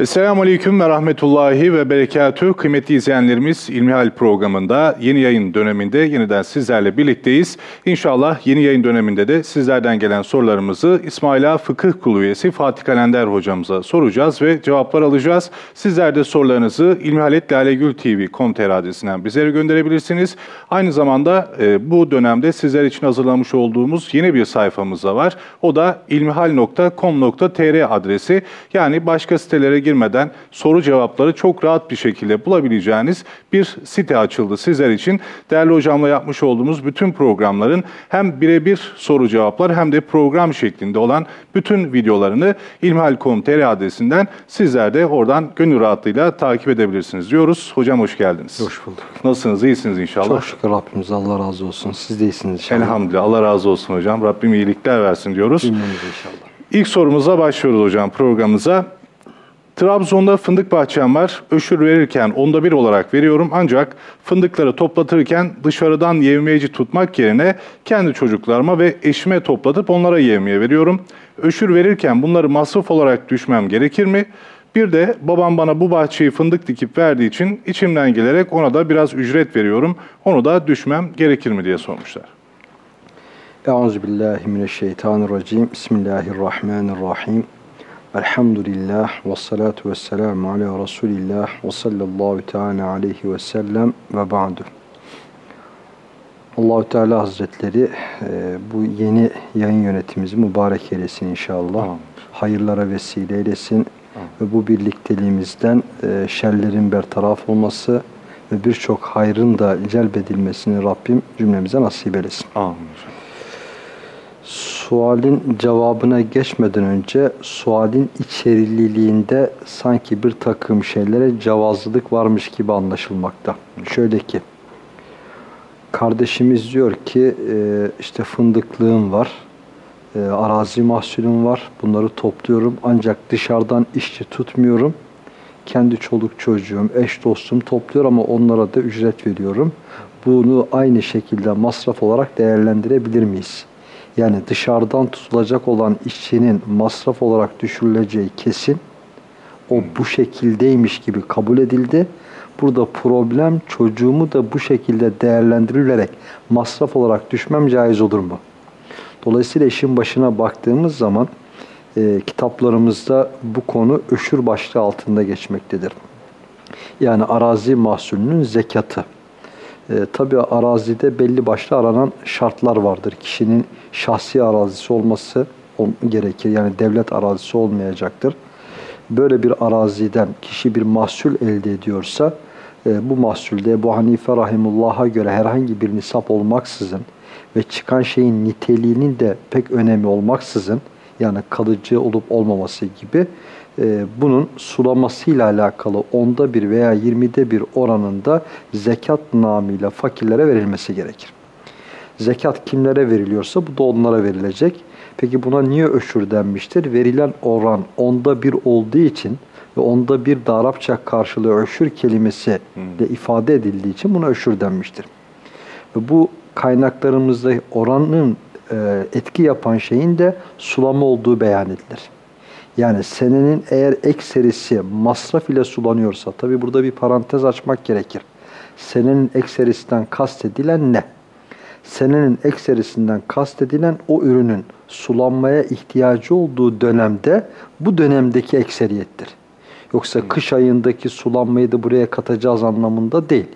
Esselamu Aleyküm ve Rahmetullahi ve Berekatü. Kıymetli izleyenlerimiz İlmihal programında yeni yayın döneminde yeniden sizlerle birlikteyiz. İnşallah yeni yayın döneminde de sizlerden gelen sorularımızı İsmaila Fıkıh Kulu üyesi Fatih Kalender hocamıza soracağız ve cevaplar alacağız. Sizler de sorularınızı ilmihaletlalegültv.com.tr adresinden bizlere gönderebilirsiniz. Aynı zamanda e, bu dönemde sizler için hazırlamış olduğumuz yeni bir sayfamız da var. O da ilmihal.com.tr adresi. Yani başka sitelere girmeden soru cevapları çok rahat bir şekilde bulabileceğiniz bir site açıldı sizler için. Değerli hocamla yapmış olduğumuz bütün programların hem birebir soru cevaplar hem de program şeklinde olan bütün videolarını ilmihal.com.tr adresinden sizler de oradan gönül rahatlığıyla takip edebilirsiniz diyoruz. Hocam hoş geldiniz. Hoş bulduk. Nasılsınız? İyisiniz inşallah. Çok şükür Rabbimize Allah razı olsun. Siz de iyisiniz inşallah. Elhamdülillah. Allah razı olsun hocam. Rabbim iyilikler versin diyoruz. Cümlemize inşallah. İlk sorumuza başlıyoruz hocam programımıza. Trabzon'da fındık bahçem var. Öşür verirken onda bir olarak veriyorum. Ancak fındıkları toplatırken dışarıdan yevmiyeci tutmak yerine kendi çocuklarıma ve eşime toplatıp onlara yevmiye veriyorum. Öşür verirken bunları masraf olarak düşmem gerekir mi? Bir de babam bana bu bahçeyi fındık dikip verdiği için içimden gelerek ona da biraz ücret veriyorum. Onu da düşmem gerekir mi diye sormuşlar. Euzubillahimineşşeytanirracim. Bismillahirrahmanirrahim. Elhamdülillah ve salatu ve selamu ala Resulillah ve sallallahu teala aleyhi ve sellem ve ba'du. Allahü Teala Hazretleri e, bu yeni yayın yönetimimizi mübarek eylesin inşallah. Amin. Hayırlara vesile eylesin. Ve bu birlikteliğimizden e, şerlerin bertaraf olması ve birçok hayrın da celbedilmesini Rabbim cümlemize nasip eylesin. Amin. Sualin cevabına geçmeden önce sualin içeriliğinde sanki bir takım şeylere cevazlılık varmış gibi anlaşılmakta. Şöyle ki, kardeşimiz diyor ki e, işte fındıklığım var, e, arazi mahsulüm var, bunları topluyorum ancak dışarıdan işçi tutmuyorum. Kendi çoluk çocuğum, eş dostum topluyor ama onlara da ücret veriyorum. Bunu aynı şekilde masraf olarak değerlendirebilir miyiz? Yani dışarıdan tutulacak olan işçinin masraf olarak düşürüleceği kesin. O bu şekildeymiş gibi kabul edildi. Burada problem çocuğumu da bu şekilde değerlendirilerek masraf olarak düşmem caiz olur mu? Dolayısıyla işin başına baktığımız zaman e, kitaplarımızda bu konu öşür başlığı altında geçmektedir. Yani arazi mahsulünün zekatı. E, tabii arazide belli başlı aranan şartlar vardır. Kişinin şahsi arazisi olması gerekir. Yani devlet arazisi olmayacaktır. Böyle bir araziden kişi bir mahsul elde ediyorsa e, bu mahsulde bu Hanife Rahimullah'a göre herhangi bir nisap olmaksızın ve çıkan şeyin niteliğinin de pek önemi olmaksızın yani kalıcı olup olmaması gibi e, bunun sulamasıyla alakalı onda bir veya yirmide bir oranında zekat namıyla fakirlere verilmesi gerekir. Zekat kimlere veriliyorsa bu da onlara verilecek. Peki buna niye öşür denmiştir? Verilen oran onda bir olduğu için ve onda bir de Arapça karşılığı öşür kelimesi de ifade edildiği için buna öşür denmiştir. Ve bu kaynaklarımızda oranın e, etki yapan şeyin de sulama olduğu beyan edilir. Yani senenin eğer ekserisi masraf ile sulanıyorsa, tabi burada bir parantez açmak gerekir. Senenin ekserisinden kastedilen ne? Senenin ekserisinden kastedilen o ürünün sulanmaya ihtiyacı olduğu dönemde bu dönemdeki ekseriyettir. Yoksa kış ayındaki sulanmayı da buraya katacağız anlamında değil.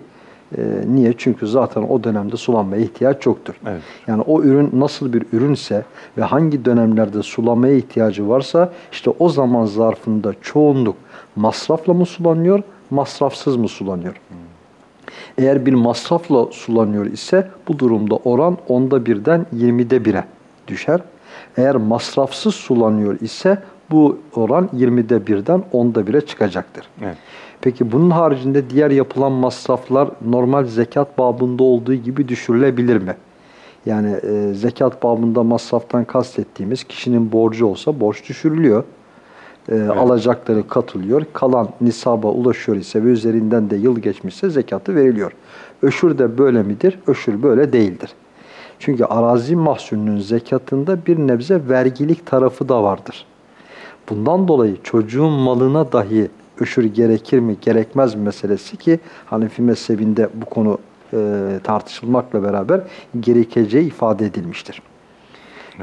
E, niye? Çünkü zaten o dönemde sulanmaya ihtiyaç yoktur. Evet. Yani o ürün nasıl bir ürünse ve hangi dönemlerde sulamaya ihtiyacı varsa işte o zaman zarfında çoğunluk masrafla mı sulanıyor, masrafsız mı sulanıyor? Eğer bir masrafla sulanıyor ise bu durumda oran onda birden 20'de bire düşer. Eğer masrafsız sulanıyor ise bu oran 20'de birden 10'da bire çıkacaktır. Evet. Peki bunun haricinde diğer yapılan masraflar normal zekat babında olduğu gibi düşürülebilir mi? Yani e, zekat babında masraftan kastettiğimiz kişinin borcu olsa borç düşürülüyor. E, Alacakları katılıyor. Kalan nisaba ulaşıyor ise ve üzerinden de yıl geçmişse zekatı veriliyor. Öşür de böyle midir? Öşür böyle değildir. Çünkü arazi mahsulünün zekatında bir nebze vergilik tarafı da vardır. Bundan dolayı çocuğun malına dahi öşür gerekir mi gerekmez mi meselesi ki Hanefi mezhebinde bu konu e, tartışılmakla beraber gerekeceği ifade edilmiştir.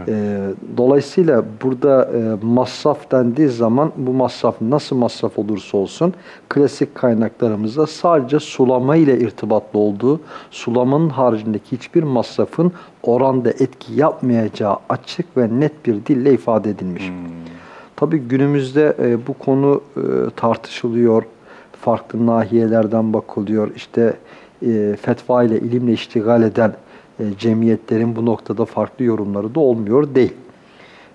E, dolayısıyla burada e, masraf dendiği zaman bu masraf nasıl masraf olursa olsun klasik kaynaklarımızda sadece sulama ile irtibatlı olduğu, sulamanın haricindeki hiçbir masrafın oranda etki yapmayacağı açık ve net bir dille ifade edilmiş. Hmm. Tabii günümüzde e, bu konu e, tartışılıyor, farklı nahiyelerden bakılıyor. İşte e, fetva ile, ilimle iştigal eden e, cemiyetlerin bu noktada farklı yorumları da olmuyor değil.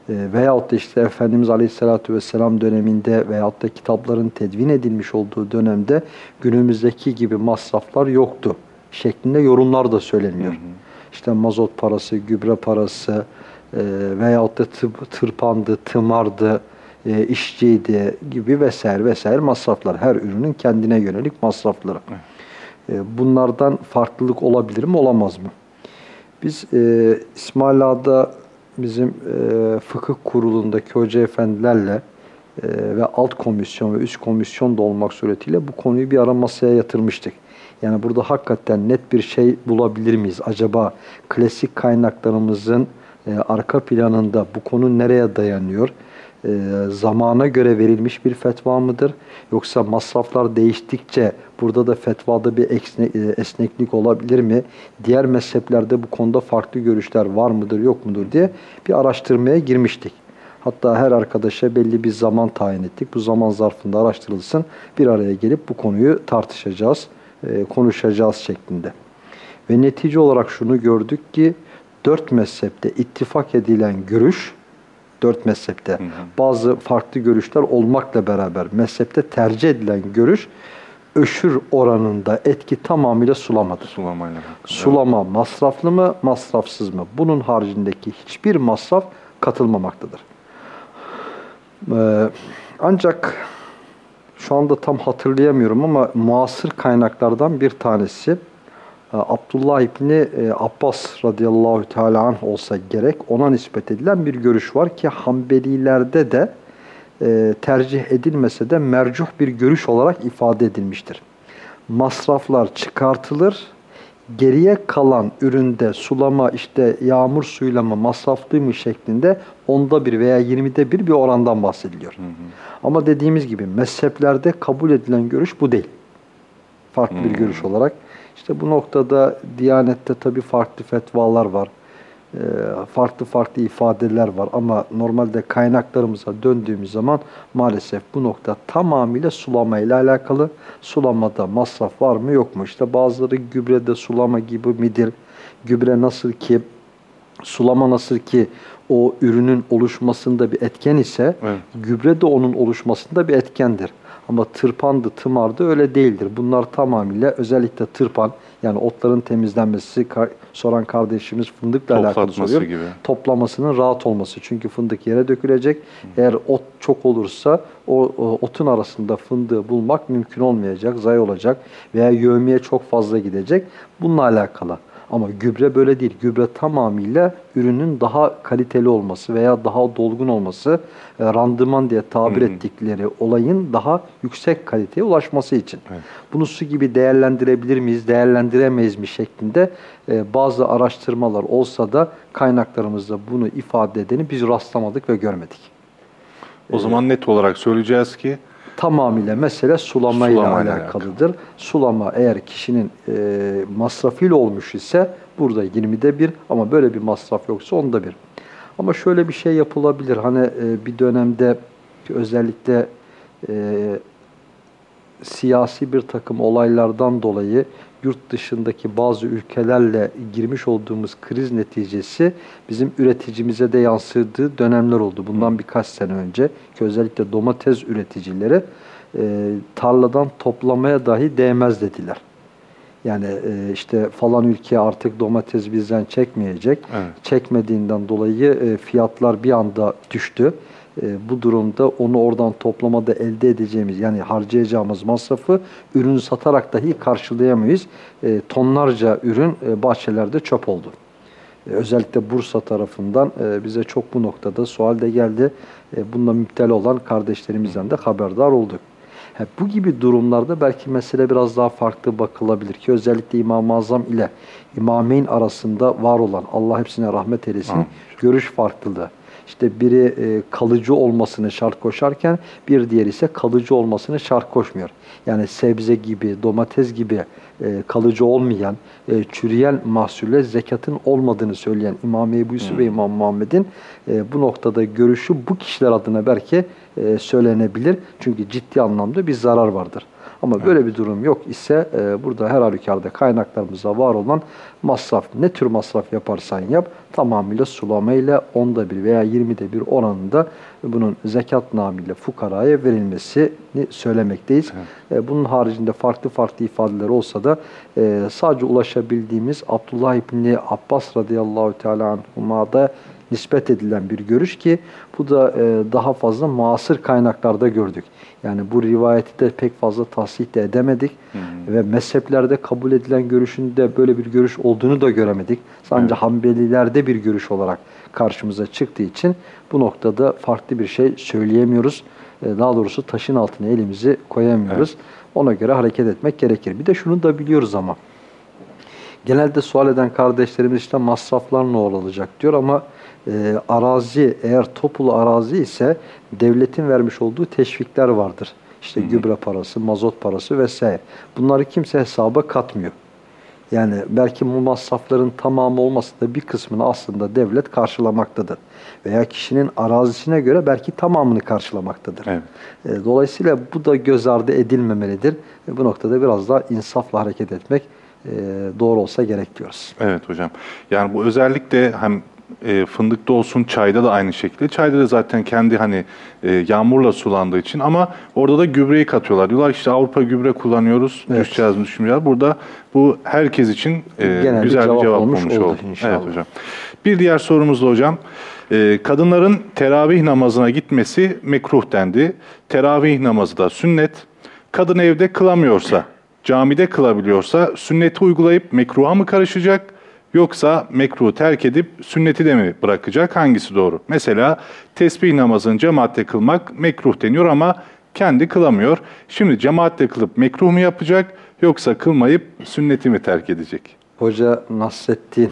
E, veyahut da işte Efendimiz Aleyhisselatü Vesselam döneminde veyahut da kitapların tedvin edilmiş olduğu dönemde günümüzdeki gibi masraflar yoktu şeklinde yorumlar da söyleniyor. Hı hı. İşte mazot parası, gübre parası e, veyahut da tırpandı, tımardı, e, işçiydi gibi vesaire vesaire masraflar. Her ürünün kendine yönelik masrafları. E, bunlardan farklılık olabilir mi, olamaz mı? Biz e, İsmail Ağa'da bizim e, fıkıh kurulundaki hoca efendilerle e, ve alt komisyon ve üst komisyon da olmak suretiyle bu konuyu bir ara masaya yatırmıştık. Yani burada hakikaten net bir şey bulabilir miyiz? Acaba klasik kaynaklarımızın e, arka planında bu konu nereye dayanıyor? E, zamana göre verilmiş bir fetva mıdır? Yoksa masraflar değiştikçe burada da fetvada bir e, esneklik olabilir mi? Diğer mezheplerde bu konuda farklı görüşler var mıdır yok mudur diye bir araştırmaya girmiştik. Hatta her arkadaşa belli bir zaman tayin ettik. Bu zaman zarfında araştırılsın. Bir araya gelip bu konuyu tartışacağız, e, konuşacağız şeklinde. Ve netice olarak şunu gördük ki dört mezhepte ittifak edilen görüş dört mezhepte. Hı hı. Bazı farklı görüşler olmakla beraber mezhepte tercih edilen görüş öşür oranında etki tamamıyla sulamadır. Sulamayla. Sulama evet. masraflı mı, masrafsız mı? Bunun haricindeki hiçbir masraf katılmamaktadır. Ee, ancak şu anda tam hatırlayamıyorum ama muasır kaynaklardan bir tanesi Abdullah İbni e, Abbas radıyallahu teala anh olsa gerek ona nispet edilen bir görüş var ki Hanbelilerde de e, tercih edilmese de mercuh bir görüş olarak ifade edilmiştir. Masraflar çıkartılır, geriye kalan üründe sulama işte yağmur suyla mı masraflı mı şeklinde onda bir veya yirmide bir bir orandan bahsediliyor. Hı hı. Ama dediğimiz gibi mezheplerde kabul edilen görüş bu değil. Farklı hı. bir görüş olarak işte bu noktada Diyanet'te tabii farklı fetvalar var. Ee, farklı farklı ifadeler var ama normalde kaynaklarımıza döndüğümüz zaman maalesef bu nokta tamamıyla sulama ile alakalı. Sulamada masraf var mı yok mu? İşte bazıları gübrede sulama gibi midir? Gübre nasıl ki sulama nasıl ki o ürünün oluşmasında bir etken ise evet. gübre de onun oluşmasında bir etkendir. Ama tırpandı, tımardı öyle değildir. Bunlar tamamıyla özellikle tırpan yani otların temizlenmesi soran kardeşimiz fındıkla alakalı soruyor. Gibi. Toplamasının rahat olması. Çünkü fındık yere dökülecek. Eğer ot çok olursa o, o otun arasında fındığı bulmak mümkün olmayacak, zay olacak veya yövmeye çok fazla gidecek. Bununla alakalı. Ama gübre böyle değil. Gübre tamamıyla ürünün daha kaliteli olması veya daha dolgun olması, e, randıman diye tabir hmm. ettikleri olayın daha yüksek kaliteye ulaşması için. Evet. Bunu su gibi değerlendirebilir miyiz, değerlendiremeyiz mi şeklinde e, bazı araştırmalar olsa da kaynaklarımızda bunu ifade edeni biz rastlamadık ve görmedik. O zaman net olarak söyleyeceğiz ki tamamıyla mesele sulama ile alakalıdır. Alakalı. Sulama eğer kişinin e, masrafıyla olmuş ise burada 20'de bir ama böyle bir masraf yoksa onda bir. Ama şöyle bir şey yapılabilir. Hani e, bir dönemde özellikle e, siyasi bir takım olaylardan dolayı yurt dışındaki bazı ülkelerle girmiş olduğumuz kriz neticesi bizim üreticimize de yansıdığı dönemler oldu. Bundan birkaç sene önce ki özellikle domates üreticileri e, tarladan toplamaya dahi değmez dediler. Yani e, işte falan ülke artık domates bizden çekmeyecek. Evet. Çekmediğinden dolayı e, fiyatlar bir anda düştü. E, bu durumda onu oradan toplamada elde edeceğimiz yani harcayacağımız masrafı ürün satarak dahi karşılayamayız. E, tonlarca ürün e, bahçelerde çöp oldu. E, özellikle Bursa tarafından e, bize çok bu noktada sual de geldi. E, bununla müptel olan kardeşlerimizden de haberdar olduk. Ha, bu gibi durumlarda belki mesele biraz daha farklı bakılabilir ki özellikle İmam-ı Azam ile İmameyn arasında var olan Allah hepsine rahmet eylesin Amin. görüş farklılığı. İşte biri e, kalıcı olmasını şart koşarken bir diğeri ise kalıcı olmasını şart koşmuyor. Yani sebze gibi, domates gibi e, kalıcı olmayan, e, çürüyen mahsulle zekatın olmadığını söyleyen İmam Ebu Yusuf ve İmam Muhammed'in e, bu noktada görüşü bu kişiler adına belki e, söylenebilir. Çünkü ciddi anlamda bir zarar vardır. Ama böyle bir durum yok ise e, burada her halükarda kaynaklarımızda var olan masraf, ne tür masraf yaparsan yap tamamıyla sulamayla onda bir veya yirmide bir oranında bunun zekat namıyla fukaraya verilmesini söylemekteyiz. E, bunun haricinde farklı farklı ifadeler olsa da e, sadece ulaşabildiğimiz Abdullah İbni Abbas radıyallahu teala anhuma'da nispet edilen bir görüş ki bu da e, daha fazla muasır kaynaklarda gördük. Yani bu rivayeti de pek fazla tahsih de edemedik ve mezheplerde kabul edilen görüşünde böyle bir görüş olduğunu da göremedik. Sadece Hanbelilerde bir görüş olarak karşımıza çıktığı için bu noktada farklı bir şey söyleyemiyoruz. E, daha doğrusu taşın altına elimizi koyamıyoruz. Ona göre hareket etmek gerekir. Bir de şunu da biliyoruz ama genelde sual eden kardeşlerimiz işte masraflar ne olacak diyor ama e, arazi eğer topulu arazi ise devletin vermiş olduğu teşvikler vardır. İşte gübre parası, mazot parası vesaire. Bunları kimse hesaba katmıyor. Yani belki bu masrafların tamamı olmasa da bir kısmını aslında devlet karşılamaktadır. Veya kişinin arazisine göre belki tamamını karşılamaktadır. Evet. E, Dolayısıyla bu da göz ardı edilmemelidir. Bu noktada biraz daha insafla hareket etmek e, doğru olsa gerek diyoruz. Evet hocam. Yani bu özellikle hem e, fındıkta olsun çayda da aynı şekilde. Çayda da zaten kendi hani e, yağmurla sulandığı için ama orada da gübreyi katıyorlar. Diyorlar işte Avrupa gübre kullanıyoruz. Evet. Düşeceğiz düşmeyeceğiz. Burada bu herkes için e, Genel güzel bir cevap cevap olmuş olmuş, oldu oldu. inşallah. Evet hocam. Bir diğer sorumuz da hocam. E, kadınların teravih namazına gitmesi mekruh dendi. Teravih namazı da sünnet. Kadın evde kılamıyorsa, camide kılabiliyorsa sünneti uygulayıp mekruha mı karışacak? Yoksa mekruhu terk edip sünneti de mi bırakacak? Hangisi doğru? Mesela tesbih namazını cemaatle kılmak mekruh deniyor ama kendi kılamıyor. Şimdi cemaatle kılıp mekruh mu yapacak yoksa kılmayıp sünneti mi terk edecek? Hoca Nasrettin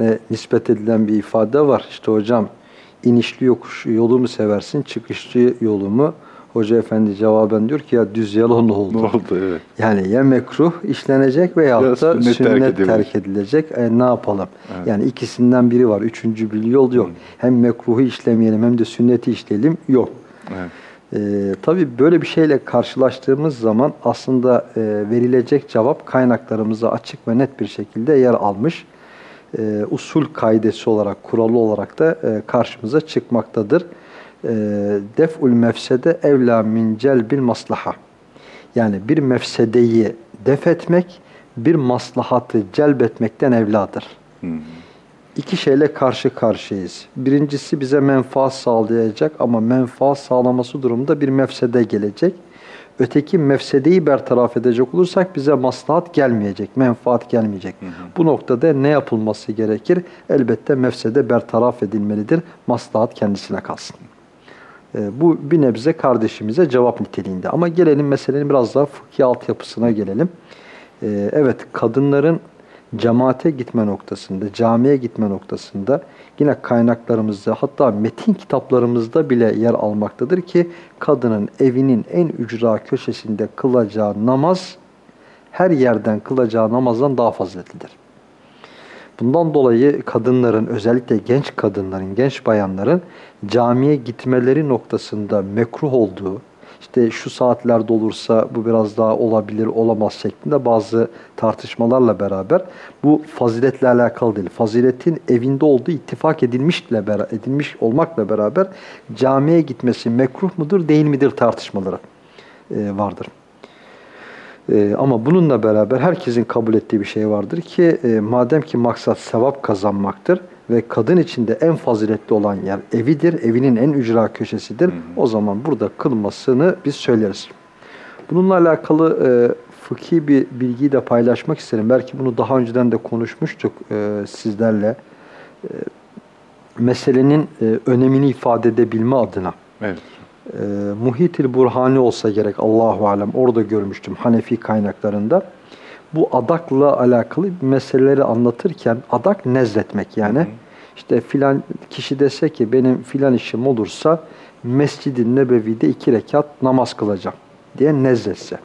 ve nispet edilen bir ifade var. İşte hocam inişli yokuş yolu mu seversin, çıkışlı yolu mu? Hoca efendi cevaben diyor ki ya düz yalan oldu. Ne oldu? Evet. Yani ya mekruh işlenecek veya Ya da sünnet sünnet, terk terk, edilecek. E, ne yapalım? Yani ikisinden biri var. Üçüncü bir yol yok. Hem mekruhu işlemeyelim hem de sünneti işleyelim yok. Evet. Ee, tabii böyle bir şeyle karşılaştığımız zaman aslında e, verilecek cevap kaynaklarımıza açık ve net bir şekilde yer almış. E, usul kaidesi olarak, kuralı olarak da e, karşımıza çıkmaktadır. E, def'ul mefsede evla min celbil maslaha. Yani bir mefsedeyi def etmek, bir maslahatı celbetmekten evladır. İki şeyle karşı karşıyayız. Birincisi bize menfaat sağlayacak ama menfaat sağlaması durumunda bir mefsede gelecek. Öteki mefsedeyi bertaraf edecek olursak bize maslahat gelmeyecek, menfaat gelmeyecek. Bu noktada ne yapılması gerekir? Elbette mefsede bertaraf edilmelidir. Maslahat kendisine kalsın. E, bu bir nebze kardeşimize cevap niteliğinde. Ama gelelim meselenin biraz daha fıkhi altyapısına gelelim. E, evet kadınların cemaate gitme noktasında, camiye gitme noktasında yine kaynaklarımızda hatta metin kitaplarımızda bile yer almaktadır ki kadının evinin en ücra köşesinde kılacağı namaz her yerden kılacağı namazdan daha faziletlidir. Bundan dolayı kadınların özellikle genç kadınların, genç bayanların camiye gitmeleri noktasında mekruh olduğu, işte şu saatlerde olursa bu biraz daha olabilir, olamaz şeklinde bazı tartışmalarla beraber bu faziletle alakalı değil. Faziletin evinde olduğu ittifak edilmişle edilmiş olmakla beraber camiye gitmesi mekruh mudur, değil midir tartışmaları vardır. Ee, ama bununla beraber herkesin kabul ettiği bir şey vardır ki e, madem ki maksat sevap kazanmaktır ve kadın içinde en faziletli olan yer evidir, evinin en ücra köşesidir. O zaman burada kılmasını biz söyleriz. Bununla alakalı e, fıkhi bir bilgiyi de paylaşmak isterim. Belki bunu daha önceden de konuşmuştuk e, sizlerle. meselenin e, önemini ifade edebilme adına Evet. E, Muhitil Burhani olsa gerek Allahu alem orada görmüştüm Hanefi kaynaklarında. Bu adakla alakalı meseleleri anlatırken adak nezletmek yani işte filan kişi dese ki benim filan işim olursa Mescid-i Nebevi'de iki rekat namaz kılacağım diye nezletse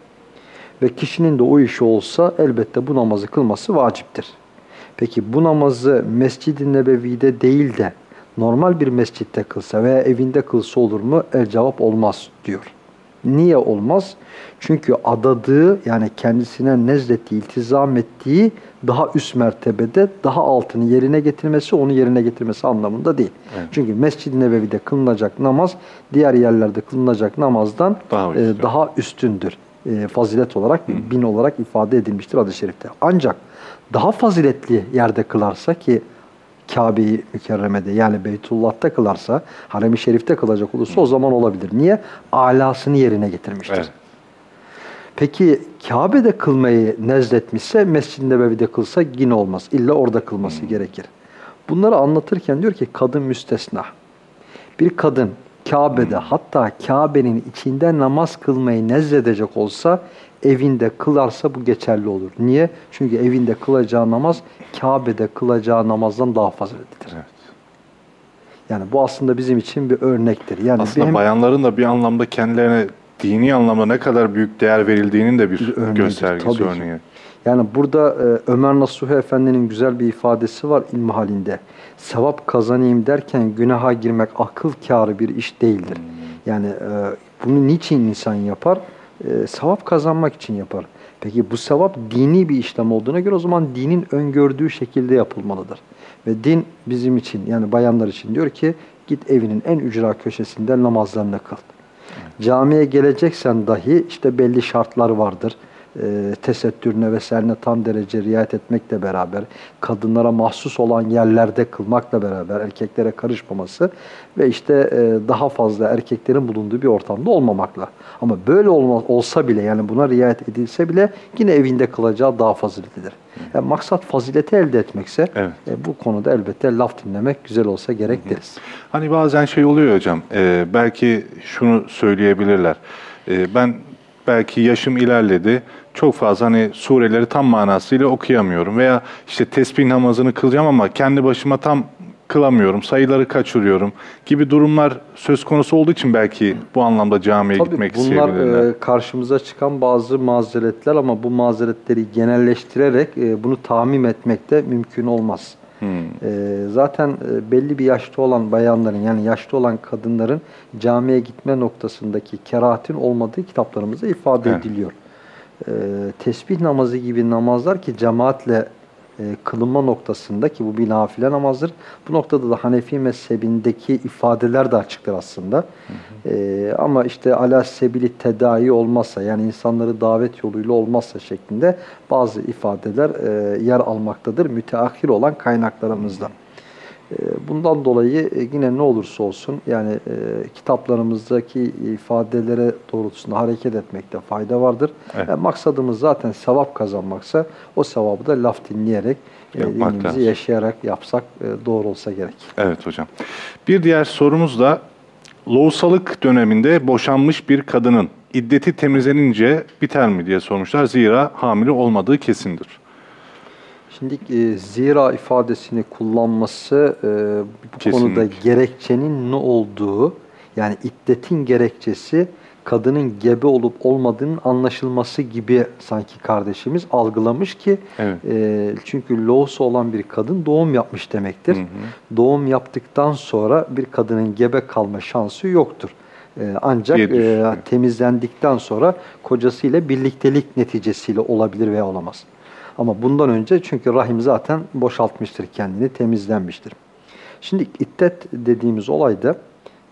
ve kişinin de o işi olsa elbette bu namazı kılması vaciptir. Peki bu namazı Mescid-i Nebevi'de değil de normal bir mescitte kılsa veya evinde kılsa olur mu? El cevap olmaz diyor. Niye olmaz? Çünkü adadığı yani kendisine nezlettiği, iltizam ettiği daha üst mertebede daha altını yerine getirmesi, onu yerine getirmesi anlamında değil. Evet. Çünkü Mescid-i Nebevi'de kılınacak namaz diğer yerlerde kılınacak namazdan Daha e, daha üstündür. E, fazilet olarak, bin olarak ifade edilmiştir hadis-i şerifte. Ancak daha faziletli yerde kılarsa ki Kabe-i Mükerreme'de yani Beytullah'ta kılarsa, Harem-i Şerif'te kılacak olursa o zaman olabilir. Niye? Alasını yerine getirmiştir. Evet. Peki Kabe'de kılmayı nezletmişse Mescid-i Nebevi'de kılsa yine olmaz. İlla orada kılması gerekir. Bunları anlatırken diyor ki kadın müstesna. Bir kadın Kabe'de hatta Kabe'nin içinde namaz kılmayı nezledecek olsa evinde kılarsa bu geçerli olur. Niye? Çünkü evinde kılacağı namaz Kabe'de kılacağı namazdan daha faziletlidir. Evet. Yani bu aslında bizim için bir örnektir. Yani Aslında benim- bayanların da bir anlamda kendilerine dini anlamda ne kadar büyük değer verildiğinin de bir, Bir örneğidir, göstergesi tabii ki. örneği. Yani burada e, Ömer Nasuhi Efendi'nin güzel bir ifadesi var ilmi halinde. Sevap kazanayım derken günaha girmek akıl kârı bir iş değildir. Yani e, bunu niçin insan yapar? E, sevap kazanmak için yapar. Peki bu sevap dini bir işlem olduğuna göre o zaman dinin öngördüğü şekilde yapılmalıdır. Ve din bizim için yani bayanlar için diyor ki git evinin en ücra köşesinde namazlarını kıl. Camiye geleceksen dahi işte belli şartlar vardır. E, tesettürüne vesairene tam derece riayet etmekle beraber, kadınlara mahsus olan yerlerde kılmakla beraber erkeklere karışmaması ve işte e, daha fazla erkeklerin bulunduğu bir ortamda olmamakla. Ama böyle olma, olsa bile yani buna riayet edilse bile yine evinde kılacağı daha faziletlidir. Yani maksat fazileti elde etmekse Evet. e, bu konuda elbette laf dinlemek güzel olsa gerek deriz. Hani bazen şey oluyor hocam, e, belki şunu söyleyebilirler. E, ben belki yaşım ilerledi, çok fazla hani sureleri tam manasıyla okuyamıyorum. Veya işte tesbih namazını kılacağım ama kendi başıma tam kılamıyorum, sayıları kaçırıyorum gibi durumlar söz konusu olduğu için belki bu anlamda camiye Tabii gitmek bunlar isteyebilirler. e, karşımıza çıkan bazı mazeretler ama bu mazeretleri genelleştirerek e, bunu tahmim etmek de mümkün olmaz. Hmm. E, zaten belli bir yaşta olan bayanların yani yaşlı olan kadınların camiye gitme noktasındaki kerahatin olmadığı kitaplarımızda ifade Evet. ediliyor. E, tesbih namazı gibi namazlar ki cemaatle e, kılınma noktasında ki bu bir nafile namazdır. Bu noktada da Hanefi mezhebindeki ifadeler de açıktır aslında. E, ama işte ala sebili tedavi olmazsa yani insanları davet yoluyla olmazsa şeklinde bazı ifadeler e, yer almaktadır müteahhir olan kaynaklarımızda. E, Bundan dolayı e, yine ne olursa olsun yani e, kitaplarımızdaki ifadelere doğrultusunda hareket etmekte fayda vardır. Evet. E, maksadımız zaten sevap kazanmaksa o sevabı da laf dinleyerek, e, dinimizi yaşayarak yapsak e, doğru olsa gerek. Evet hocam. Bir diğer sorumuz da lohusalık döneminde boşanmış bir kadının iddeti temizlenince biter mi diye sormuşlar. Zira hamile olmadığı kesindir. Şimdi e, zira ifadesini kullanması e, bu Kesinlikle. konuda gerekçenin ne olduğu yani iddetin gerekçesi kadının gebe olup olmadığının anlaşılması gibi sanki kardeşimiz algılamış ki Evet. e, çünkü loğusu olan bir kadın doğum yapmış demektir. Hı hı. Doğum yaptıktan sonra bir kadının gebe kalma şansı yoktur. E, ancak e, temizlendikten sonra kocasıyla birliktelik neticesiyle olabilir veya olamaz. Ama bundan önce çünkü rahim zaten boşaltmıştır kendini, temizlenmiştir. Şimdi iddet dediğimiz olayda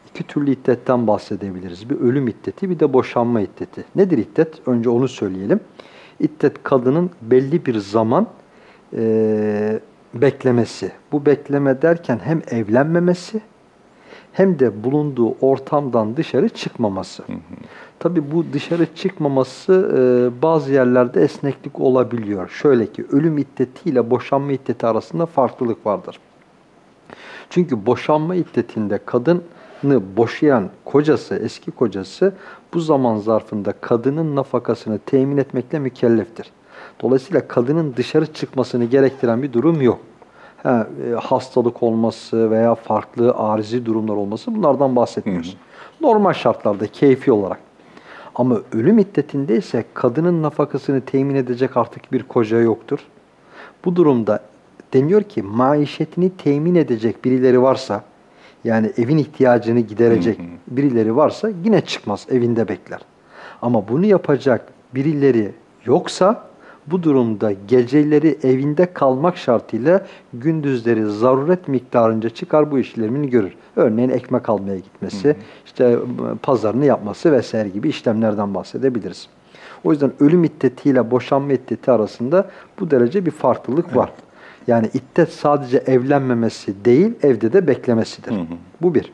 iki türlü iddetten bahsedebiliriz. Bir ölüm iddeti bir de boşanma iddeti. Nedir iddet? Önce onu söyleyelim. İddet kadının belli bir zaman eee, beklemesi. Bu bekleme derken hem evlenmemesi hem de bulunduğu ortamdan dışarı çıkmaması. Tabi bu dışarı çıkmaması e, bazı yerlerde esneklik olabiliyor. Şöyle ki ölüm iddeti ile boşanma iddeti arasında farklılık vardır. Çünkü boşanma iddetinde kadını boşayan kocası, eski kocası bu zaman zarfında kadının nafakasını temin etmekle mükelleftir. Dolayısıyla kadının dışarı çıkmasını gerektiren bir durum yok. Ha, e, hastalık olması veya farklı arizi durumlar olması bunlardan bahsetmiyoruz. Normal şartlarda keyfi olarak. Ama ölüm iddetinde ise kadının nafakasını temin edecek artık bir koca yoktur. Bu durumda deniyor ki maişetini temin edecek birileri varsa yani evin ihtiyacını giderecek birileri varsa yine çıkmaz evinde bekler. Ama bunu yapacak birileri yoksa bu durumda geceleri evinde kalmak şartıyla gündüzleri zaruret miktarınca çıkar bu işlemini görür. Örneğin ekmek almaya gitmesi, işte e, pazarını yapması vesaire gibi işlemlerden bahsedebiliriz. O yüzden ölüm iddetiyle boşanma iddeti arasında bu derece bir farklılık var. Yani iddet sadece evlenmemesi değil, evde de beklemesidir. Bu bir.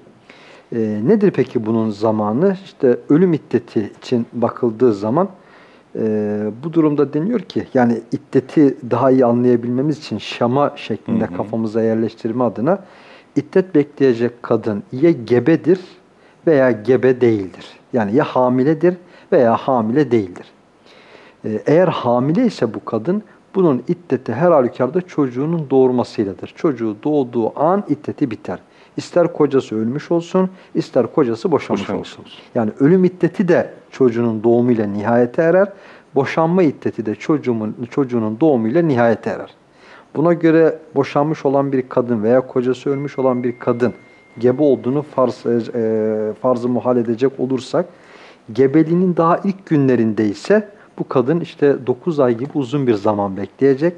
Ee, nedir peki bunun zamanı? İşte ölüm iddeti için bakıldığı zaman e, bu durumda deniyor ki yani iddeti daha iyi anlayabilmemiz için şama şeklinde kafamıza yerleştirme adına iddet bekleyecek kadın ya gebedir veya gebe değildir. Yani ya hamiledir veya hamile değildir. Ee, Eğer hamile ise bu kadın bunun iddeti her halükarda çocuğunun doğurmasıyladır. Çocuğu doğduğu an iddeti biter. İster kocası ölmüş olsun, ister kocası boşanmış, Boşanmış olsun. Yani ölüm iddeti de çocuğunun doğumuyla nihayete erer. Boşanma iddeti de çocuğun, çocuğunun doğumuyla nihayete erer. Buna göre boşanmış olan bir kadın veya kocası ölmüş olan bir kadın gebe olduğunu farz, e, farzı muhal edecek olursak gebeliğinin daha ilk günlerinde ise bu kadın işte 9 ay gibi uzun bir zaman bekleyecek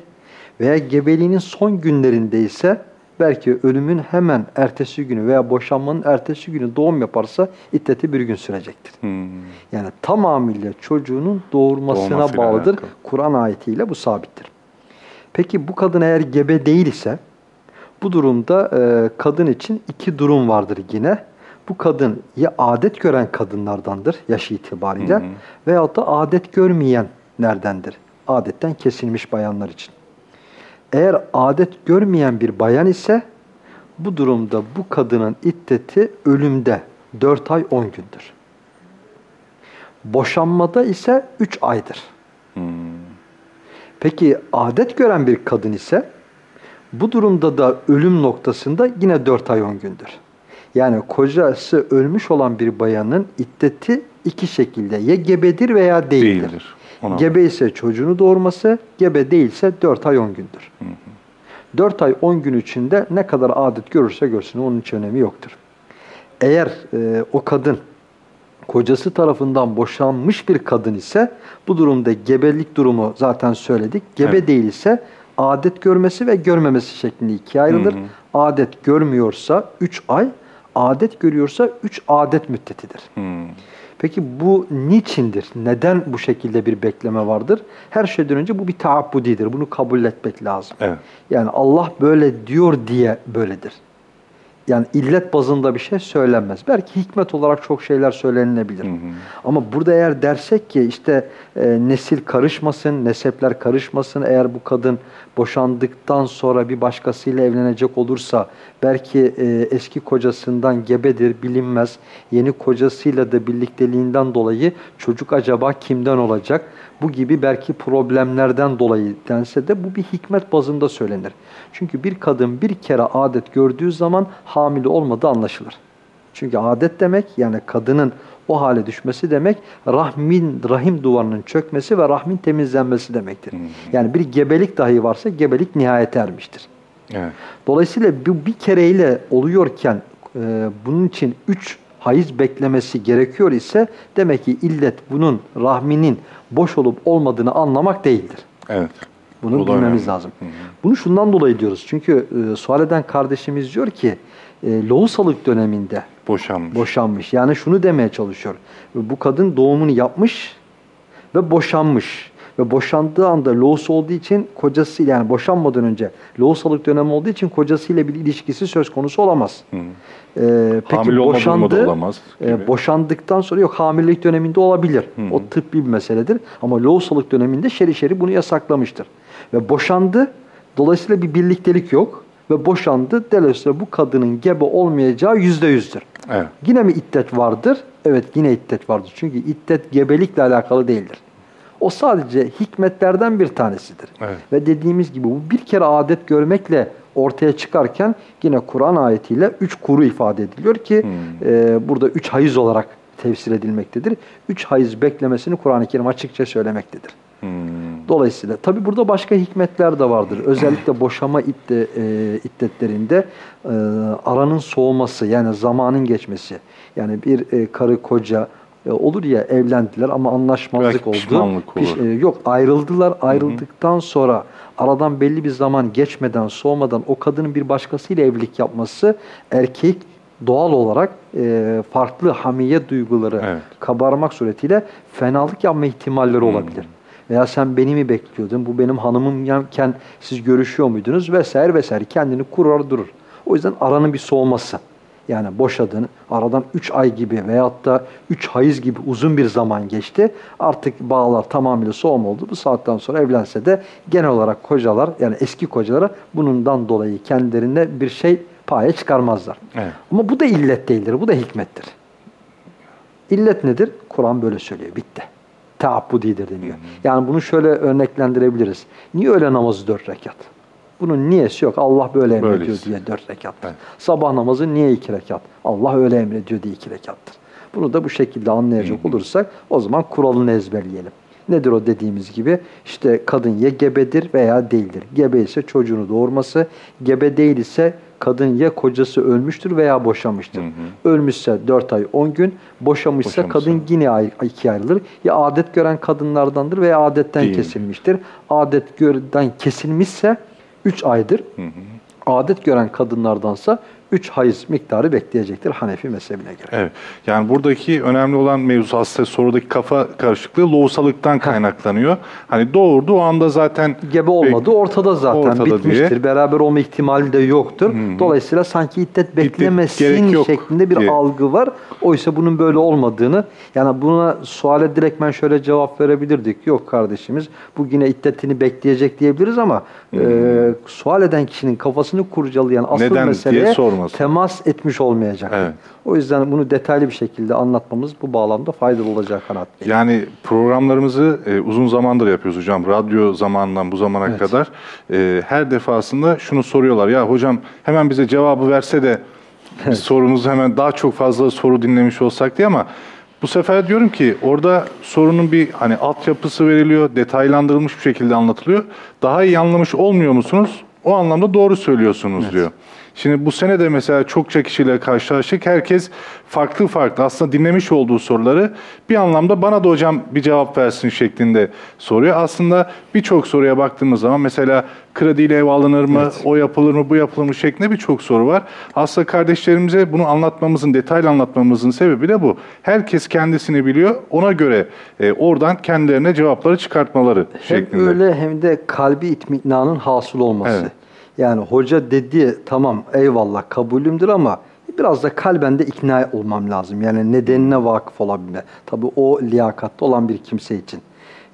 veya gebeliğinin son günlerinde ise belki ölümün hemen ertesi günü veya boşanmanın ertesi günü doğum yaparsa iddeti bir gün sürecektir. Hmm. Yani tamamıyla çocuğunun doğurmasına bağlıdır. Kur'an ayetiyle bu sabittir. Peki bu kadın eğer gebe değil ise bu durumda e, kadın için iki durum vardır yine. Bu kadın ya adet gören kadınlardandır yaş itibariyle Hı hı. veyahut da adet görmeyenlerdendir. Adetten kesilmiş bayanlar için. Eğer adet görmeyen bir bayan ise bu durumda bu kadının iddeti ölümde 4 ay 10 gündür. Boşanmada ise 3 aydır. Peki adet gören bir kadın ise bu durumda da ölüm noktasında yine 4 ay 10 gündür. Yani kocası ölmüş olan bir bayanın iddeti iki şekilde ya gebedir veya değildir. Değildir. Ona- Gebe ise çocuğunu doğurması, gebe değilse 4 ay 10 gündür. 4 ay 10 gün içinde ne kadar adet görürse görsün onun için önemi yoktur. Eğer e, o kadın kocası tarafından boşanmış bir kadın ise bu durumda gebelik durumu zaten söyledik. Gebe Evet. değil ise adet görmesi ve görmemesi şeklinde ikiye ayrılır. Hı hı. Adet görmüyorsa 3 ay, adet görüyorsa 3 adet müddetidir. Hmm. Peki bu niçindir? Neden bu şekilde bir bekleme vardır? Her şeyden önce bu bir taabbudidir. Bunu kabul etmek lazım. Evet. Yani Allah böyle diyor diye böyledir. Yani illet bazında bir şey söylenmez. Belki hikmet olarak çok şeyler söylenilebilir. Ama burada eğer dersek ki işte e, nesil karışmasın, nesepler karışmasın. Eğer bu kadın boşandıktan sonra bir başkasıyla evlenecek olursa belki e, eski kocasından gebedir bilinmez. Yeni kocasıyla da birlikteliğinden dolayı çocuk acaba kimden olacak? Bu gibi belki problemlerden dolayı dense de bu bir hikmet bazında söylenir. Çünkü bir kadın bir kere adet gördüğü zaman hamile olmadığı anlaşılır. Çünkü adet demek yani kadının o hale düşmesi demek rahmin rahim duvarının çökmesi ve rahmin temizlenmesi demektir. Yani bir gebelik dahi varsa gebelik nihayete ermiştir. Evet. Dolayısıyla bu bir kereyle oluyorken e, bunun için üç hayız beklemesi gerekiyor ise demek ki illet bunun rahminin boş olup olmadığını anlamak değildir. Evet. Bunu Bu bilmemiz lazım. Bunu şundan dolayı diyoruz. Çünkü e, sual eden kardeşimiz diyor ki e, lohusalık döneminde Boşanmış. boşanmış. Yani şunu demeye çalışıyor. Bu kadın doğumunu yapmış ve boşanmış. Ve boşandığı anda loğus olduğu için kocasıyla yani boşanmadan önce lohusalık dönemi olduğu için kocasıyla bir ilişkisi söz konusu olamaz. Hı. Ee, peki Hamile boşandı, olamaz e, boşandıktan sonra yok hamilelik döneminde olabilir. O tıbbi bir meseledir. Ama lohusalık döneminde şeri şeri bunu yasaklamıştır. Ve boşandı. Dolayısıyla bir birliktelik yok. ve boşandı. Dolayısıyla bu kadının gebe olmayacağı yüzde yüzdür. Evet. Yine mi iddet vardır? Evet yine iddet vardır. Çünkü iddet gebelikle alakalı değildir. O sadece hikmetlerden bir tanesidir. Evet. Ve dediğimiz gibi bu bir kere adet görmekle ortaya çıkarken yine Kur'an ayetiyle üç kuru ifade ediliyor ki e, burada üç hayız olarak tefsir edilmektedir. Üç hayız beklemesini Kur'an-ı Kerim açıkça söylemektedir. Hmm. Dolayısıyla tabi burada başka hikmetler de vardır. Özellikle boşama idde, e, iddetlerinde e, aranın soğuması yani zamanın geçmesi. Yani bir e, karı koca e, olur ya evlendiler ama anlaşmazlık Belki oldu. Piş- e, yok ayrıldılar. Ayrıldıktan sonra aradan belli bir zaman geçmeden, soğumadan o kadının bir başkasıyla evlilik yapması erkek doğal olarak e, farklı hamiyet duyguları Evet. kabarmak suretiyle fenalık yapma ihtimalleri olabilir. Veya sen beni mi bekliyordun, bu benim hanımımken siz görüşüyor muydunuz vesaire vesaire kendini kurar durur. O yüzden aranın bir soğuması. Yani boşadın, aradan 3 ay gibi veyahut da 3 hayız gibi uzun bir zaman geçti. Artık bağlar tamamıyla soğum oldu. Bu saatten sonra evlense de genel olarak kocalar yani eski kocalara bundan dolayı kendilerine bir şey paya çıkarmazlar. Evet. Ama bu da illet değildir, bu da hikmettir. İllet nedir? Kur'an böyle söylüyor, bitti. Teabbudidir deniyor. Yani bunu şöyle örneklendirebiliriz. Niye öğle namazı dört rekat? Bunun niyesi yok. Allah böyle emrediyor Böylesi. diye dört rekat. Evet. Sabah namazı niye iki rekat? Allah öyle emrediyor diye iki rekattır. Bunu da bu şekilde anlayacak olursak o zaman kuralını ezberleyelim. Nedir o dediğimiz gibi? İşte kadın ya gebedir veya değildir. Gebe ise çocuğunu doğurması, gebe değil ise kadın ya kocası ölmüştür veya boşamıştır. Ölmüşse 4 ay 10 gün, boşamışsa Boşamışsa. kadın yine ay, ikiye ayrılır. Ya adet gören kadınlardandır veya adetten Değil. kesilmiştir. Adet görden kesilmişse 3 aydır. Adet gören kadınlardansa 3 hayız miktarı bekleyecektir Hanefi mezhebine göre. Evet. Yani buradaki önemli olan mevzu aslında sorudaki kafa karışıklığı loğusalıktan kaynaklanıyor. Hani doğurdu o anda zaten Gebe olmadı ortada zaten Ortada bitmiştir. diye. Beraber olma ihtimali de yoktur. Dolayısıyla sanki iddet beklemesin şeklinde bir diye. algı var. Oysa bunun böyle olmadığını yani buna suale direktmen şöyle cevap verebilirdik. Yok kardeşimiz bu yine iddetini bekleyecek diyebiliriz ama e, sual eden kişinin kafasını kurcalayan asıl Neden diye sorması. temas etmiş olmayacak. Evet. O yüzden bunu detaylı bir şekilde anlatmamız bu bağlamda faydalı olacak kanaatindeyim. Yani programlarımızı e, uzun zamandır yapıyoruz hocam. Radyo zamanından bu zamana Evet. kadar e, her defasında şunu soruyorlar. Ya hocam hemen bize cevabı verse de biz sorumuzu hemen daha çok fazla soru dinlemiş olsak diye ama bu sefer diyorum ki orada sorunun bir hani altyapısı veriliyor, detaylandırılmış bir şekilde anlatılıyor. Daha iyi anlamış olmuyor musunuz? O anlamda doğru söylüyorsunuz diyor. Şimdi bu sene de mesela çokça kişiyle karşılaştık. Herkes farklı farklı aslında dinlemiş olduğu soruları bir anlamda bana da hocam bir cevap versin şeklinde soruyor. Aslında birçok soruya baktığımız zaman mesela krediyle ev alınır mı, o yapılır mı, bu yapılır mı şeklinde birçok soru var. Aslında kardeşlerimize bunu anlatmamızın, detaylı anlatmamızın sebebi de bu. Herkes kendisini biliyor. Ona göre e, oradan kendilerine cevapları çıkartmaları Hem şeklinde. öyle hem de kalbi itminanın hasıl olması. Evet. Yani hoca dedi tamam eyvallah kabulümdür ama biraz da kalben de ikna olmam lazım. Yani nedenine vakıf olabilme. Tabii o liyakatta olan bir kimse için.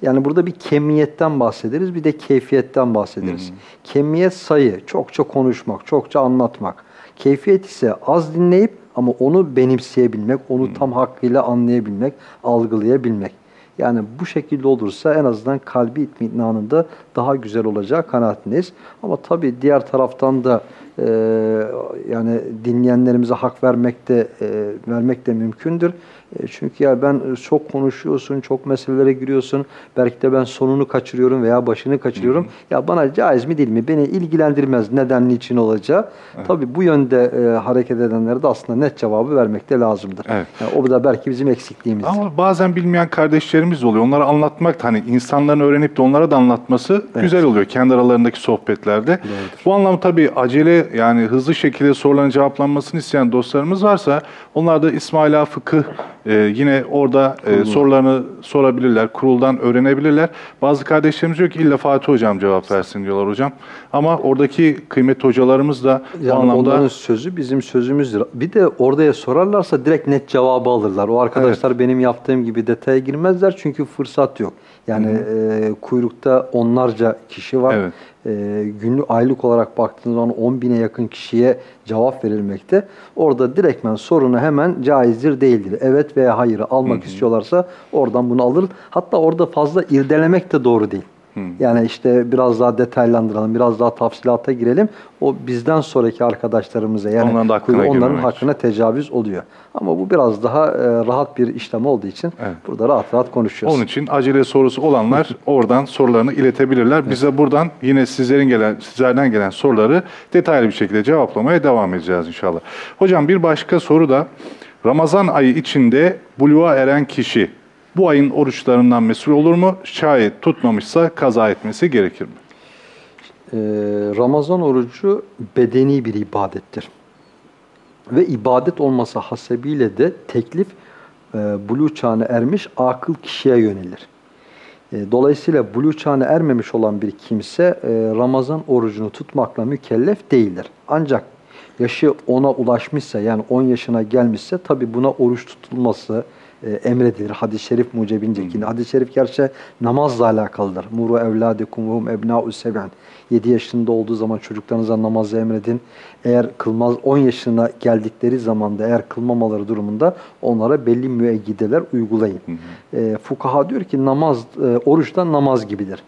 Yani burada bir kemiyetten bahsederiz bir de keyfiyetten bahsederiz. Kemiyet sayı, çokça konuşmak, çokça anlatmak. Keyfiyet ise az dinleyip ama onu benimseyebilmek, onu tam hakkıyla anlayabilmek, algılayabilmek. Yani bu şekilde olursa en azından kalbi itminanında daha güzel olacağı kanaatindeyiz. Ama tabii diğer taraftan da e, yani dinleyenlerimize hak vermek de e, vermek de mümkündür. E, çünkü ya ben çok konuşuyorsun, çok meselelere giriyorsun. Belki de ben sonunu kaçırıyorum veya başını kaçırıyorum. Ya bana caiz mi değil mi? Beni ilgilendirmez neden niçin olacağı. Tabii bu yönde e, hareket edenlere de aslında net cevabı vermek de lazımdır. Evet. Yani o da belki bizim eksikliğimizdir. Ama bazen bilmeyen kardeşlerimiz de oluyor. Onlara anlatmak hani insanların öğrenip de onlara da anlatması güzel oluyor kendi aralarındaki sohbetlerde. Bu anlamda tabii acele yani hızlı şekilde soruların cevaplanmasını isteyen dostlarımız varsa onlar da İsmaila Fıkıh Ee, yine orada e, sorularını sorabilirler, kuruldan öğrenebilirler. Bazı kardeşlerimiz diyor ki illa Fatih Hocam cevap versin diyorlar hocam. Ama oradaki kıymetli hocalarımız da bu Yani anlamda onların sözü bizim sözümüzdür. Bir de oraya sorarlarsa direkt net cevabı alırlar. O arkadaşlar benim yaptığım gibi detaya girmezler çünkü fırsat yok. Yani e, kuyrukta onlarca kişi var. Evet. E, günlük aylık olarak baktığınız zaman 10 bine yakın kişiye cevap verilmekte. Orada direktmen sorunu hemen caizdir değildir. Evet veya hayırı almak istiyorlarsa oradan bunu alır. Hatta orada fazla irdelemek de doğru değil. Yani işte biraz daha detaylandıralım, biraz daha tafsilata girelim. O bizden sonraki arkadaşlarımıza yani Onların hakkına onların hakkına tecavüz oluyor. Ama bu biraz daha e, rahat bir işlem olduğu için Evet. burada rahat rahat konuşuyoruz. Onun için acele sorusu olanlar oradan sorularını iletebilirler. Bize buradan yine sizlerin gelen sizlerden gelen soruları detaylı bir şekilde cevaplamaya devam edeceğiz inşallah. Hocam bir başka soru da Ramazan ayı içinde buluğa eren kişi bu ayın oruçlarından mesul olur mu? Şayet tutmamışsa kaza etmesi gerekir mi? Ee, Ramazan orucu bedeni bir ibadettir. Ve ibadet olması hasebiyle de teklif e, buluğ çağına ermiş akıl kişiye yönelir. E, dolayısıyla buluğ çağına ermemiş olan bir kimse e, Ramazan orucunu tutmakla mükellef değildir. Ancak yaşı ona ulaşmışsa yani 10 yaşına gelmişse tabi buna oruç tutulması e, emredilir. Hadis-i şerif mucebince ki hadis-i şerif gerçi namazla alakalıdır. Muru evladikum ve hum ebna'u seb'an. 7 yaşında olduğu zaman çocuklarınıza namazı emredin. Eğer kılmaz 10 yaşına geldikleri zaman da eğer kılmamaları durumunda onlara belli müeyyideler uygulayın. E, fukaha diyor ki namaz e, oruç da namaz gibidir.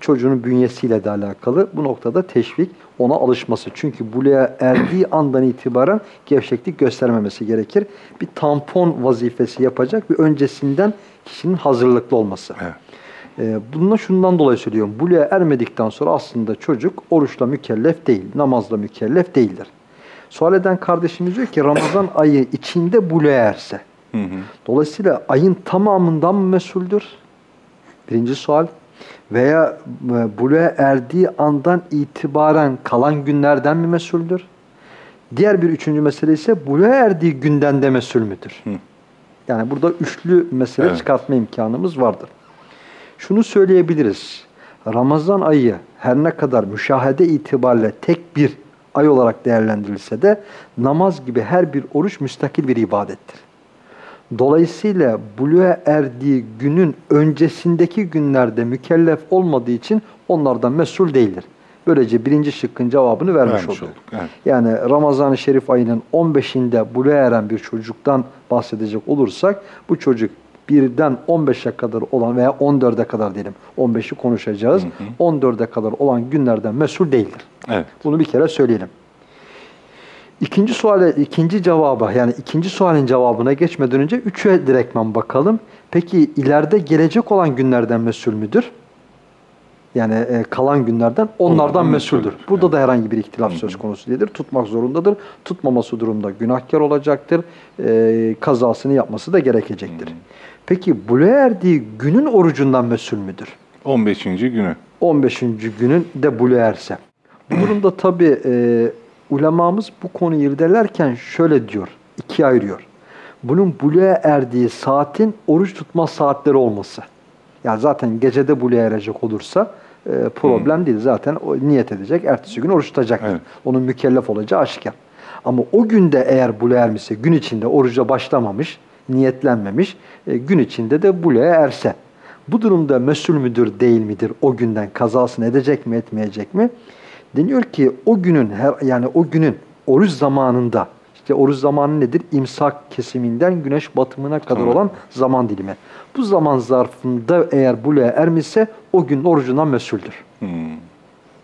Çocuğun bünyesiyle de alakalı. Bu noktada teşvik ona alışması. Çünkü buluğa erdiği andan itibaren gevşeklik göstermemesi gerekir. Bir tampon vazifesi yapacak ve öncesinden kişinin hazırlıklı olması. Evet. Ee, Bununla şundan dolayı söylüyorum. Buluğa ermedikten sonra aslında çocuk oruçla mükellef değil, namazla mükellef değildir. Sual eden kardeşimiz diyor ki Ramazan ayı içinde buluğa erse. Hı hı. Dolayısıyla ayın tamamından mı mesuldür? Birinci sual. Veya e, buluğa erdiği andan itibaren kalan günlerden mi mesuldür? Diğer bir üçüncü mesele ise buluğa erdiği günden de mesul müdür? Hı. Yani burada üçlü mesele Evet. çıkartma imkanımız vardır. Şunu söyleyebiliriz. Ramazan ayı her ne kadar müşahede itibariyle tek bir ay olarak değerlendirilse de namaz gibi her bir oruç müstakil bir ibadettir. Dolayısıyla buluğa erdiği günün öncesindeki günlerde mükellef olmadığı için onlardan mesul değildir. Böylece birinci şıkkın cevabını vermiş, Vermiş olduk. olduk, evet. Yani Ramazan-ı Şerif ayının 15'inde buluğa eren bir çocuktan bahsedecek olursak bu çocuk birden 15'e kadar olan veya 14'e kadar diyelim 15'i konuşacağız. 14'e kadar olan günlerden mesul değildir. Evet. Bunu bir kere söyleyelim. İkinci suale, ikinci cevaba yani ikinci sualin cevabına geçmeden önce üçe direktmen bakalım. Peki ileride gelecek olan günlerden mesul müdür? Yani e, kalan günlerden onlardan mesuldür. Burada da herhangi bir ihtilaf söz konusu değildir. Tutmak zorundadır. Tutmaması durumda günahkar olacaktır. E, kazasını yapması da gerekecektir. Peki buluğa erdiği günün orucundan mesul müdür? 15. günü. 15. günün de buluğa erse. Bu durumda tabi e, ulemamız bu konuyu irdelerken şöyle diyor, ikiye ayırıyor. Bunun buluğa erdiği saatin oruç tutma saatleri olması. Yani zaten gecede buluğa erecek olursa e, problem değil. Zaten o niyet edecek, ertesi gün oruç tutacaktır. Evet. Onun mükellef olacağı aşikar. Ama o günde eğer buluğa ermişse, gün içinde oruca başlamamış, niyetlenmemiş, e, gün içinde de buluğa erse. Bu durumda mesul müdür değil midir? O günden kazasını edecek mi etmeyecek mi? Deniyor ki o günün her yani o günün oruç zamanında işte oruç zamanı nedir? İmsak kesiminden güneş batımına kadar Tamam. olan zaman dilimi. Bu zaman zarfında eğer buluğa ermişse o gün orucundan mesuldür. Hmm.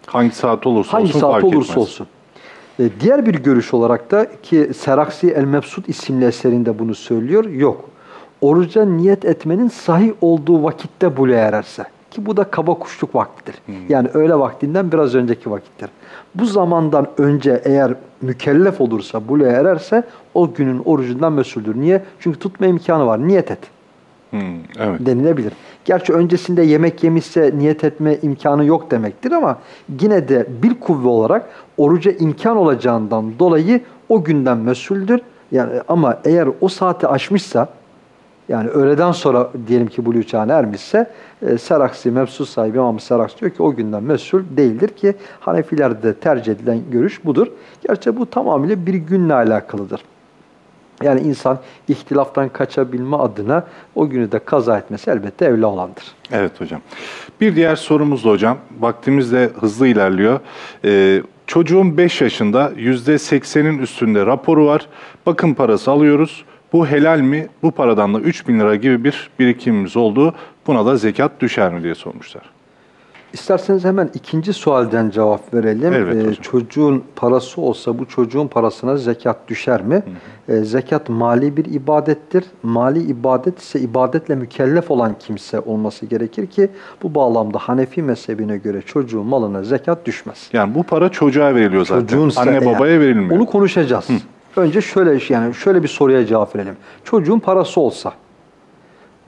Hangi saat olursa Hangi olsun saat fark olursa etmez. olsun. E, diğer bir görüş olarak da ki Seraksi El Mebsut isimli eserinde bunu söylüyor. Yok. Oruca niyet etmenin sahih olduğu vakitte buluğa ererse. Ki bu da kaba kuşluk vaktidir. Yani öğle vaktinden biraz önceki vakittir. Bu zamandan önce eğer mükellef olursa, buluğa ererse o günün orucundan mesuldür. Niye? Çünkü tutma imkanı var. Niyet et Hmm, evet. denilebilir. Gerçi öncesinde yemek yemişse niyet etme imkanı yok demektir ama yine de bir kuvve olarak oruca imkan olacağından dolayı o günden mesuldür. Yani ama eğer o saati aşmışsa Yani öğleden sonra diyelim ki buluğ çağına ermişse e, Seraksi mevsus sahibi İmam Seraks diyor ki o günden mesul değildir ki Hanefilerde tercih edilen görüş budur. Gerçi bu tamamıyla bir günle alakalıdır. Yani insan ihtilaftan kaçabilme adına o günü de kaza etmesi elbette evla olandır. Evet hocam. Bir diğer sorumuz da hocam. Vaktimiz de hızlı ilerliyor. Ee, çocuğun 5 yaşında %80'in üstünde raporu var. Bakım parası alıyoruz. Bu helal mi? Bu paradan da 3 bin lira gibi bir birikimimiz oldu. Buna da zekat düşer mi diye sormuşlar. İsterseniz hemen ikinci sualden cevap verelim. Evet Ee, çocuğun parası olsa bu çocuğun parasına zekat düşer mi? Ee, zekat mali bir ibadettir. Mali ibadet ise ibadetle mükellef olan kimse olması gerekir ki bu bağlamda Hanefi mezhebine göre çocuğun malına zekat düşmez. Yani bu para çocuğa veriliyor zaten. Çocuğunsa Anne eğer- babaya verilmiyor. Onu konuşacağız. Önce şöyle yani şöyle bir soruya cevap verelim. Çocuğun parası olsa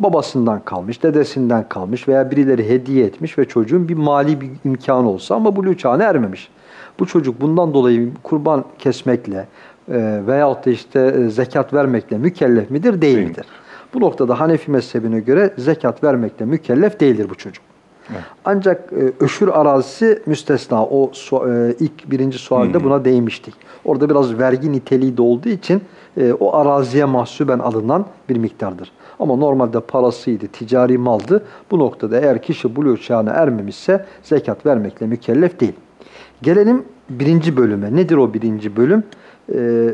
babasından kalmış, dedesinden kalmış veya birileri hediye etmiş ve çocuğun bir mali bir imkanı olsa ama buluğ çağına ermemiş. Bu çocuk bundan dolayı kurban kesmekle e, veyahut da işte e, zekat vermekle mükellef midir, değil Değil. midir? Bu noktada Hanefi mezhebine göre zekat vermekle mükellef değildir bu çocuk. Ancak e, öşür arazisi müstesna. O e, ilk birinci sualde buna değinmiştik. Orada biraz vergi niteliği de olduğu için e, o araziye mahsuben alınan bir miktardır. Ama normalde parasıydı, ticari maldı. Bu noktada eğer kişi buluğ çağına ermemişse zekat vermekle mükellef değil. Gelelim birinci bölüme. Nedir o birinci bölüm? E,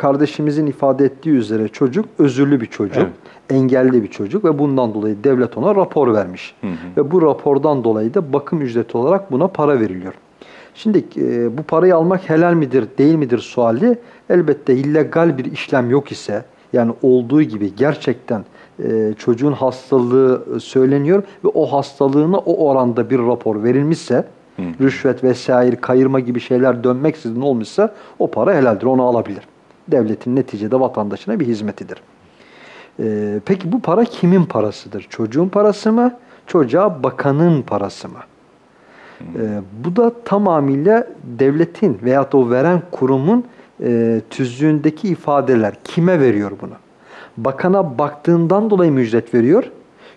kardeşimizin ifade ettiği üzere çocuk özürlü bir çocuk, Evet. engelli bir çocuk ve bundan dolayı devlet ona rapor vermiş. Ve bu rapordan dolayı da bakım ücreti olarak buna para veriliyor. Şimdi e, bu parayı almak helal midir, değil midir suali elbette illegal bir işlem yok ise yani olduğu gibi gerçekten e, çocuğun hastalığı söyleniyor ve o hastalığına o oranda bir rapor verilmişse rüşvet vesaire kayırma gibi şeyler dönmeksizin olmuşsa o para helaldir onu alabilir. Devletin neticede vatandaşına bir hizmetidir. Ee, peki bu para kimin parasıdır? Çocuğun parası mı? Çocuğa bakanın parası mı? Ee, bu da tamamıyla devletin veyahut o veren kurumun e, tüzüğündeki ifadeler. Kime veriyor bunu? Bakana baktığından dolayı mı ücret veriyor?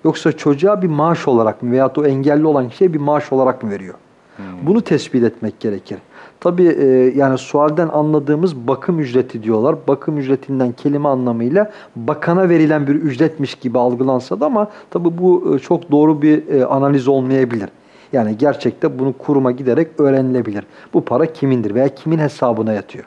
Yoksa çocuğa bir maaş olarak mı veyahut o engelli olan kişiye bir maaş olarak mı veriyor? Bunu tespit etmek gerekir. Tabii e, yani sualden anladığımız bakım ücreti diyorlar. Bakım ücretinden kelime anlamıyla bakana verilen bir ücretmiş gibi algılansa da ama tabii bu e, çok doğru bir e, analiz olmayabilir. Yani gerçekte bunu kuruma giderek öğrenilebilir. Bu para kimindir veya kimin hesabına yatıyor?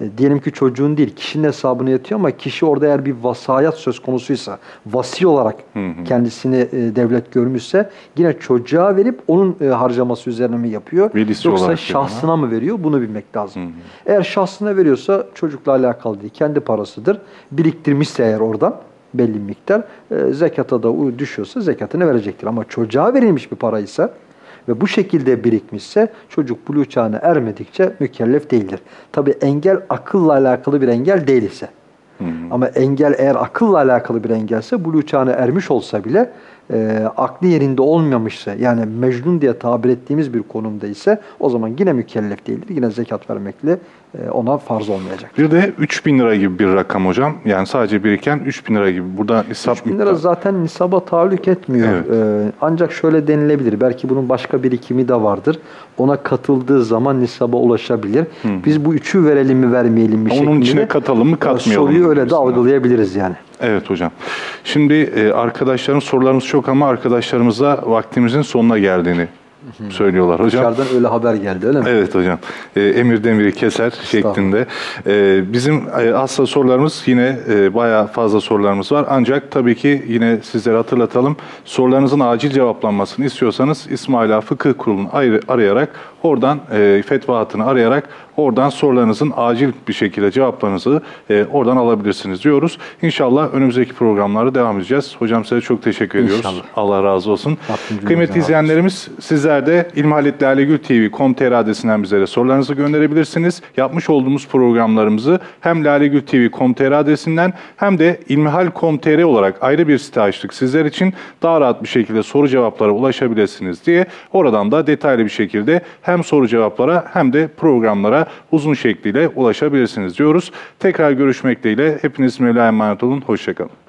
E, diyelim ki çocuğun değil, kişinin hesabına yatıyor ama kişi orada eğer bir vasayat söz konusuysa, vasi olarak kendisini e, devlet görmüşse yine çocuğa verip onun e, harcaması üzerine mi yapıyor? Velisi Yoksa şahsına mı veriyor? Bunu bilmek lazım. Eğer şahsına veriyorsa çocukla alakalı değil, kendi parasıdır. Biriktirmişse eğer oradan belli bir miktar e, zekata da düşüyorsa zekatını verecektir. Ama çocuğa verilmiş bir paraysa ve bu şekilde birikmişse çocuk buluğ çağına ermedikçe mükellef değildir. Tabi engel akılla alakalı bir engel değil ise. Ama engel eğer akılla alakalı bir engelse buluğ çağına ermiş olsa bile e, aklı yerinde olmamışsa yani mecnun diye tabir ettiğimiz bir konumda ise o zaman yine mükellef değildir. Yine zekat vermekle ona farz olmayacak. Bir de 3 bin lira gibi bir rakam hocam. Yani sadece biriken 3 bin lira gibi. Burada nisap 3 bin lira zaten nisaba tahallük etmiyor. Evet. Ee, ancak şöyle denilebilir. Belki bunun başka birikimi de vardır. Ona katıldığı zaman nisaba ulaşabilir. Biz bu üçü verelim mi vermeyelim mi Onun şeklinde içine de, katalım mı, e, katmayalım Soruyu öyle de algılayabiliriz yani. Evet hocam. Şimdi e, arkadaşların sorularımız çok ama arkadaşlarımıza vaktimizin sonuna geldiğini söylüyorlar hocam. Dışarıdan öyle haber geldi öyle mi? Evet hocam. E, emir demiri keser şeklinde. E, bizim e, asla sorularımız yine e, bayağı fazla sorularımız var. Ancak tabii ki yine sizlere hatırlatalım. Sorularınızın acil cevaplanmasını istiyorsanız İsmaila Fıkıh Kurulu'nu arayarak oradan e, fetva hattını arayarak oradan sorularınızın acil bir şekilde cevaplarınızı e, oradan alabilirsiniz diyoruz. İnşallah önümüzdeki programlarda devam edeceğiz. Hocam size çok teşekkür ediyoruz. İnşallah. Allah razı olsun. Rabbim Kıymetli razı olsun. izleyenlerimiz sizler de ilmihaletlalegültv.com.tr adresinden bizlere sorularınızı gönderebilirsiniz. Yapmış olduğumuz programlarımızı hem lalegültv.com.tr adresinden hem de ilmihal.com.tr olarak ayrı bir site açtık sizler için. Daha rahat bir şekilde soru cevaplara ulaşabilirsiniz diye oradan da detaylı bir şekilde hem soru cevaplara hem de programlara uzun şekliyle ulaşabilirsiniz diyoruz. Tekrar görüşmek dileğiyle hepiniz Mevla'ya emanet olun. Hoşçakalın.